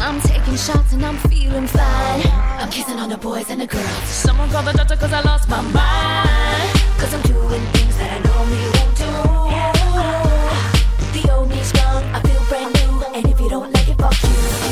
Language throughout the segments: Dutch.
I'm taking shots and I'm feeling fine. I'm kissing on the boys and the girls. Someone call the doctor cause I lost my mind. Cause I'm doing things that I normally won't do. The old me's gone, I feel brand new. And if you don't like it, fuck you.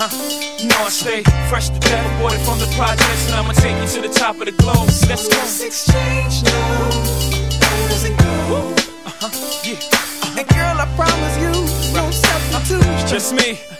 huh. You know I stay fresh to death, aborted from the projects, and I'ma take you to the top of the globe. Let's go. Let's exchange now. Doesn't go. Uh huh. Yeah. Uh-huh. And girl, I promise you, no substitute. It's just me.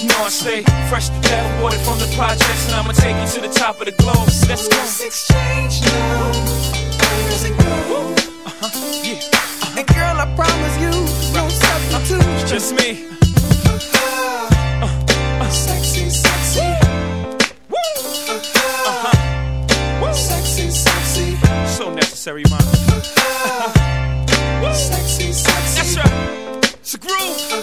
you know I stay fresh to death, aborted from the projects, and I'ma take you to the top of the globe. Let's go. Let's exchange now. Doesn't go. Uh huh. Yeah. Uh-huh. And girl, I promise you, no substitute. It's just me. Uh, uh, sexy, sexy. Woo. Uh huh. Woo. Sexy, sexy. So necessary, man. Woo. Sexy, sexy. That's right. It's a groove. Uh,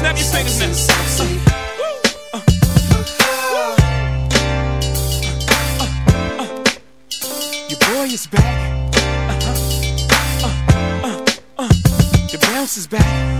snap your fingers now. Uh, your boy is back. Uh-huh. Uh, uh, uh. The bounce is back.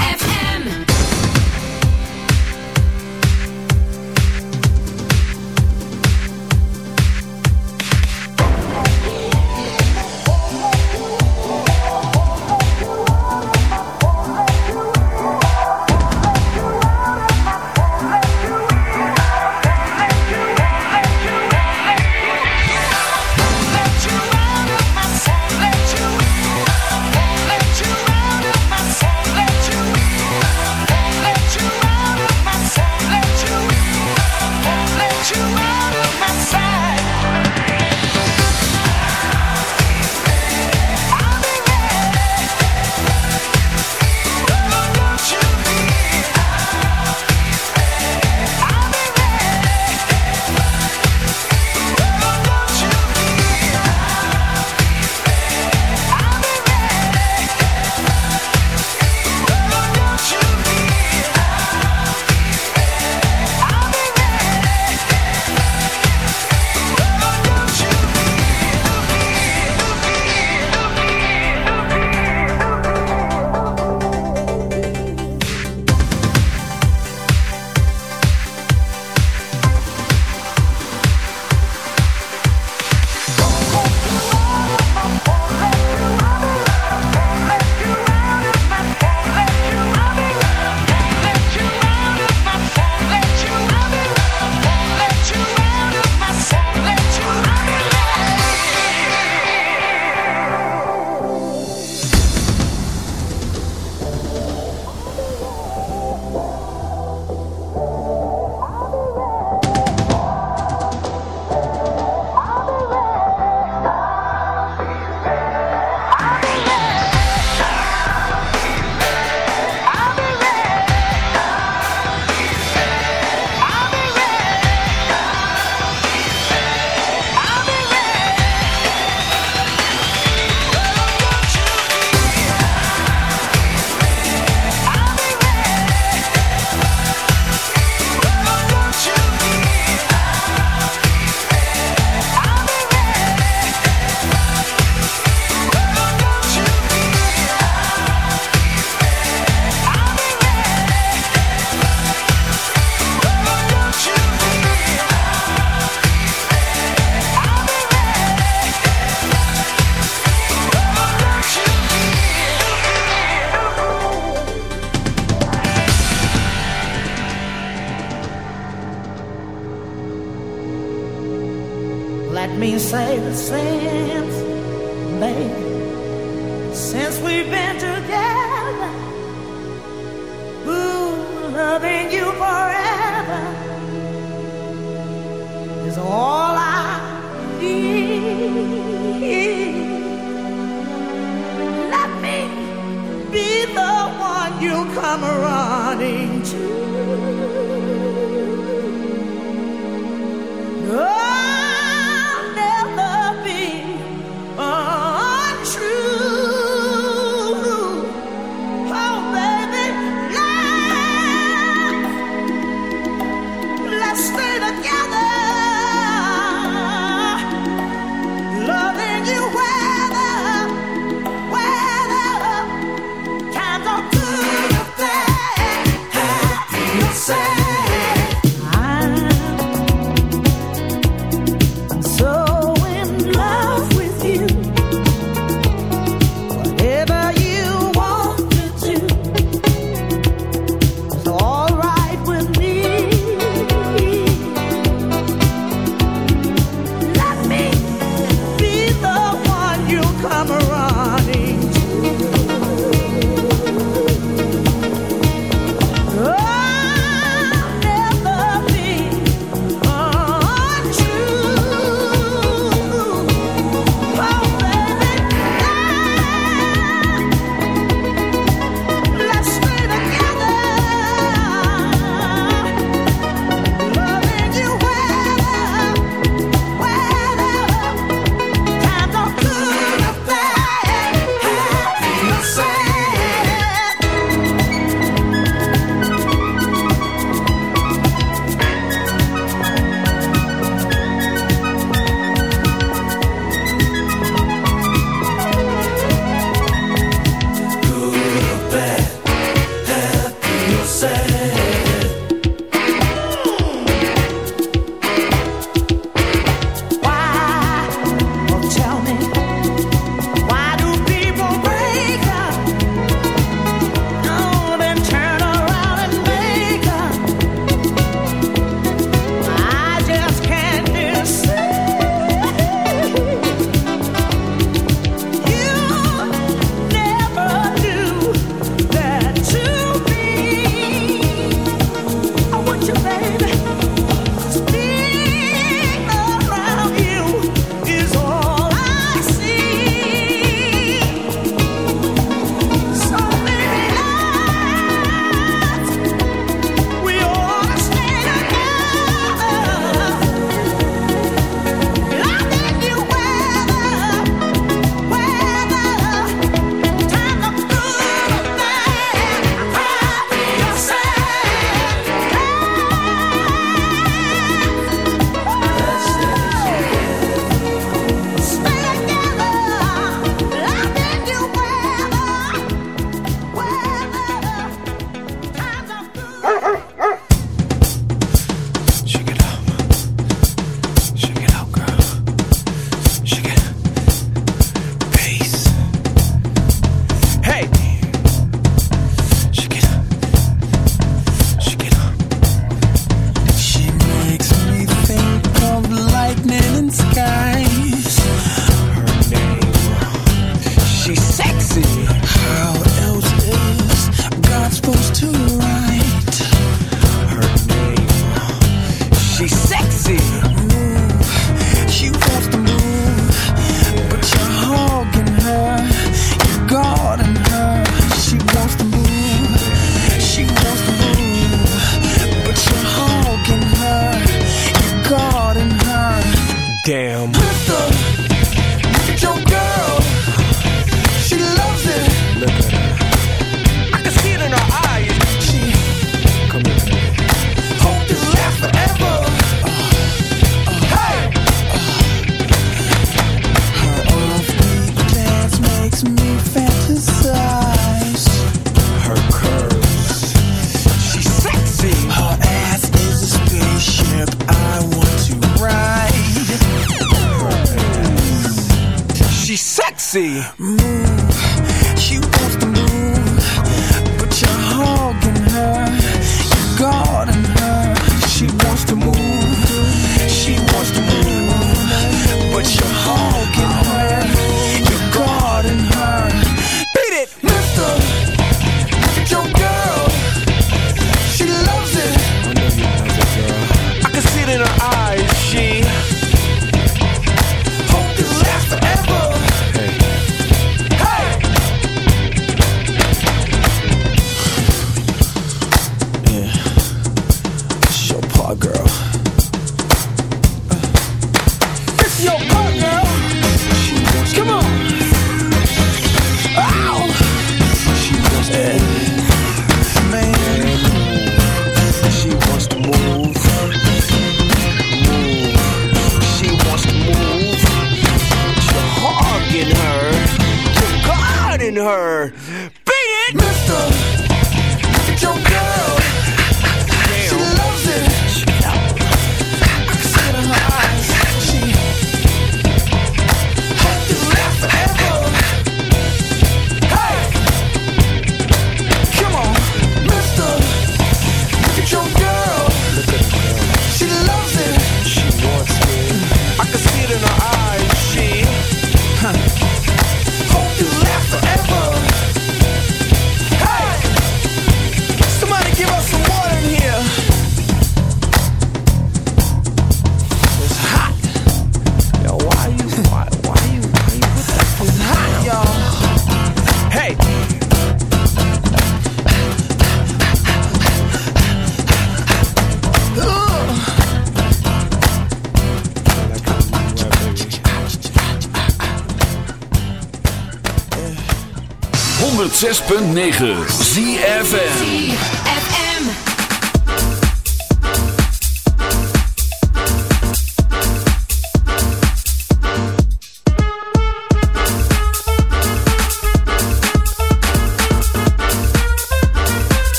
106.9 ZFN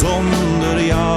Zonder jou.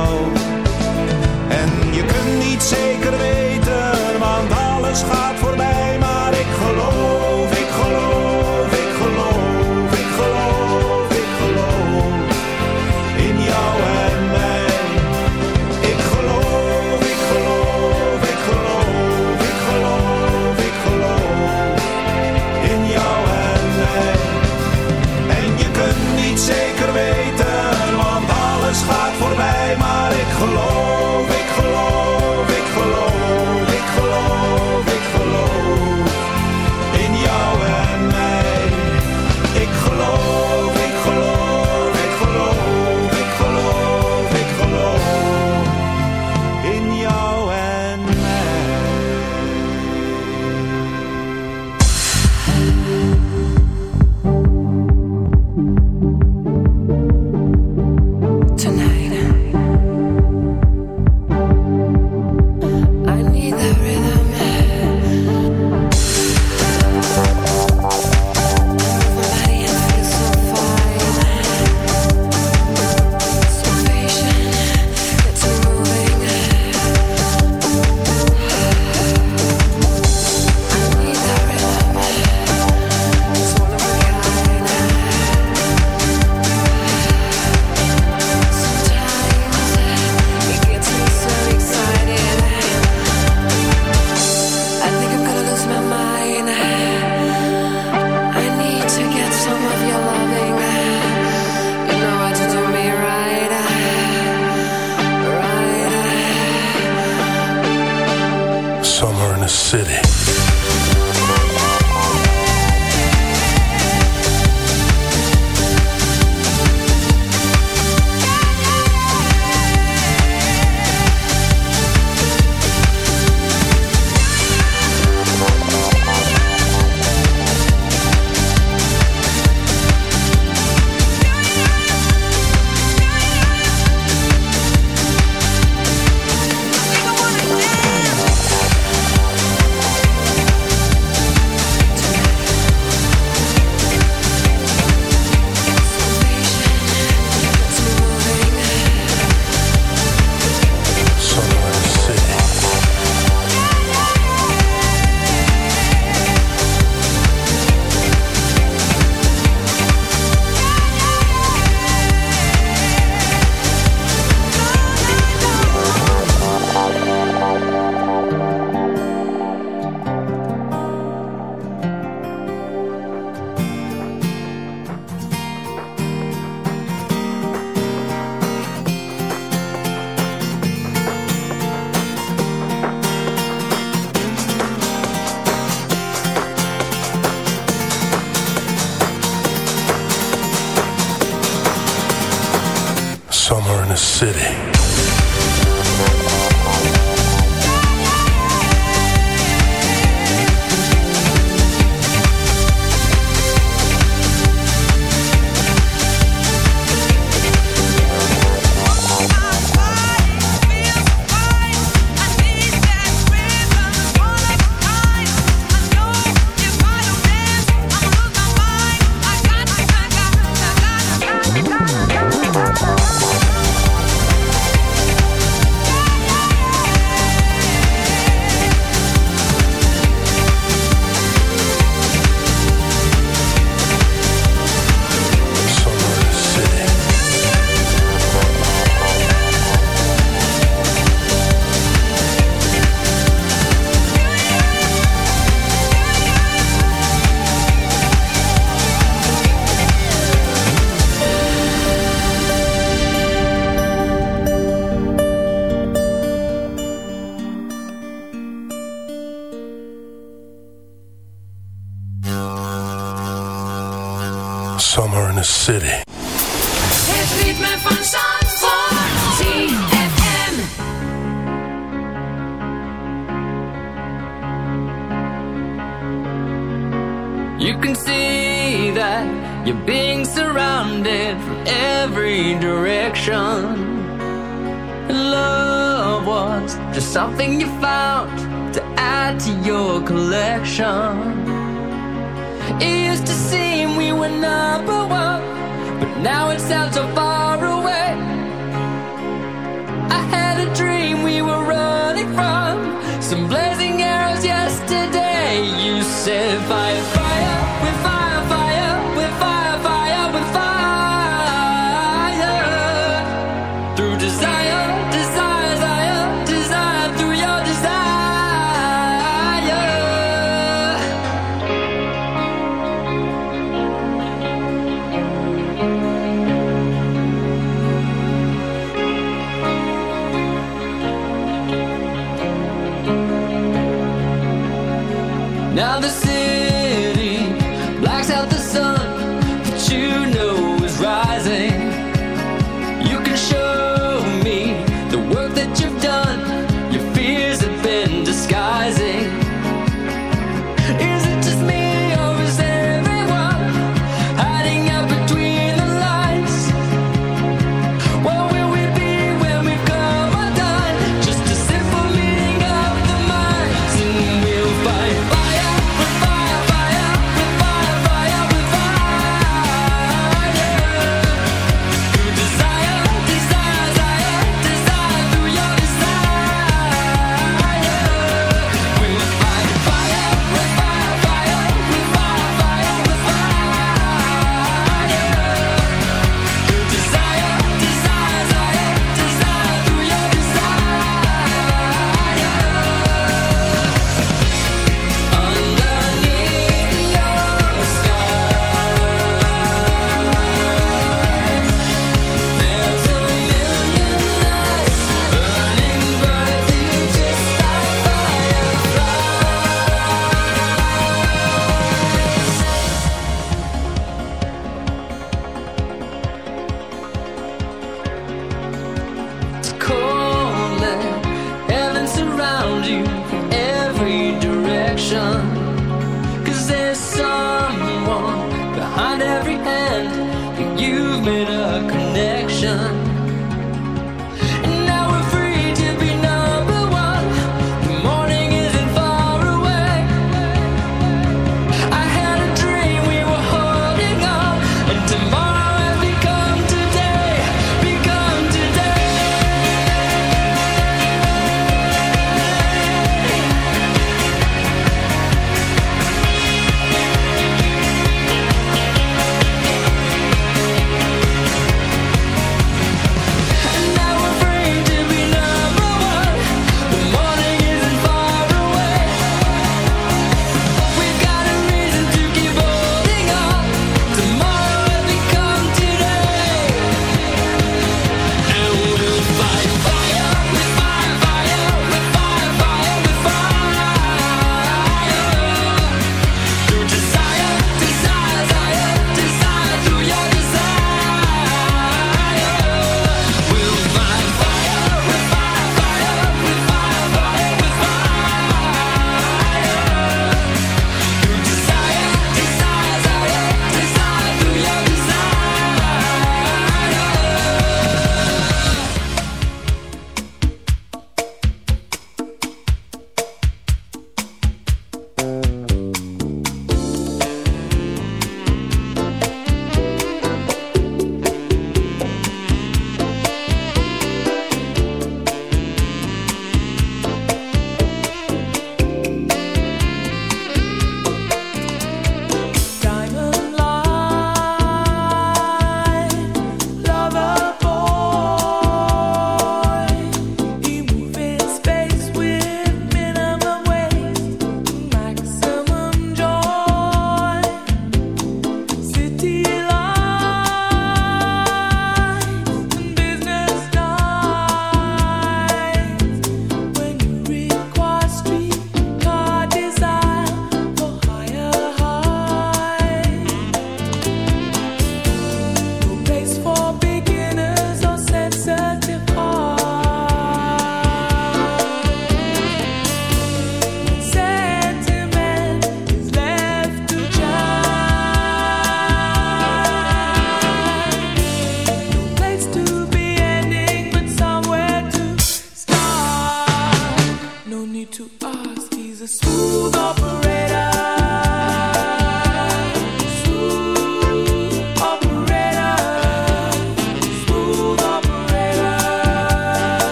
Now the city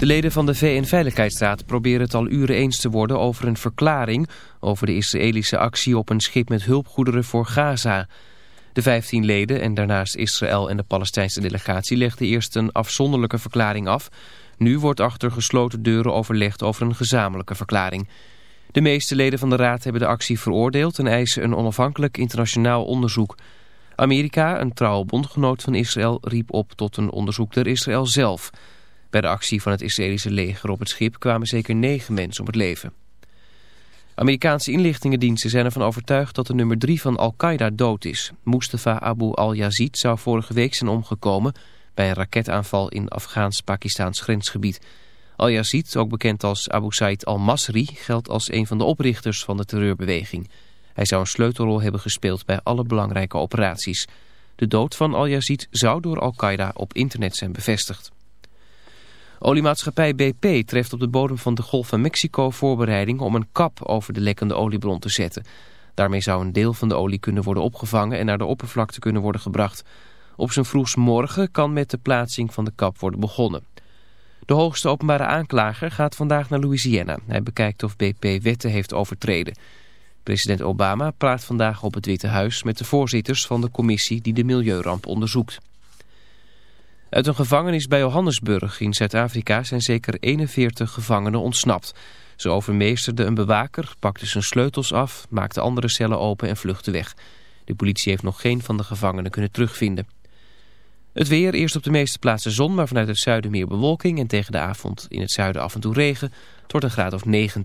De leden van de VN-veiligheidsraad proberen het al uren eens te worden over een verklaring over de Israëlische actie op een schip met hulpgoederen voor Gaza. De 15 leden en daarnaast Israël en de Palestijnse delegatie legden eerst een afzonderlijke verklaring af. Nu wordt achter gesloten deuren overlegd over een gezamenlijke verklaring. De meeste leden van de raad hebben de actie veroordeeld en eisen een onafhankelijk internationaal onderzoek. Amerika, een trouwe bondgenoot van Israël, riep op tot een onderzoek door Israël zelf. Bij de actie van het Israëlische leger op het schip kwamen zeker negen mensen om het leven. Amerikaanse inlichtingendiensten zijn ervan overtuigd dat de nummer drie van Al-Qaeda dood is. Mustafa Abu al-Yazid zou vorige week zijn omgekomen bij een raketaanval in Afghaans-Pakistaans grensgebied. Al-Yazid, ook bekend als Abu Said al-Masri, geldt als een van de oprichters van de terreurbeweging. Hij zou een sleutelrol hebben gespeeld bij alle belangrijke operaties. De dood van al-Yazid zou door Al-Qaeda op internet zijn bevestigd. Oliemaatschappij BP treft op de bodem van de Golf van Mexico voorbereidingen om een kap over de lekkende oliebron te zetten. Daarmee zou een deel van de olie kunnen worden opgevangen en naar de oppervlakte kunnen worden gebracht. Op zijn vroegst morgen kan met de plaatsing van de kap worden begonnen. De hoogste openbare aanklager gaat vandaag naar Louisiana. Hij bekijkt of BP wetten heeft overtreden. President Obama praat vandaag op het Witte Huis met de voorzitters van de commissie die de milieuramp onderzoekt. Uit een gevangenis bij Johannesburg in Zuid-Afrika zijn zeker 41 gevangenen ontsnapt. Ze overmeesterden een bewaker, pakten zijn sleutels af, maakten andere cellen open en vluchtten weg. De politie heeft nog geen van de gevangenen kunnen terugvinden. Het weer, eerst op de meeste plaatsen zon, maar vanuit het zuiden meer bewolking... en tegen de avond in het zuiden af en toe regen, tot een graad of 9.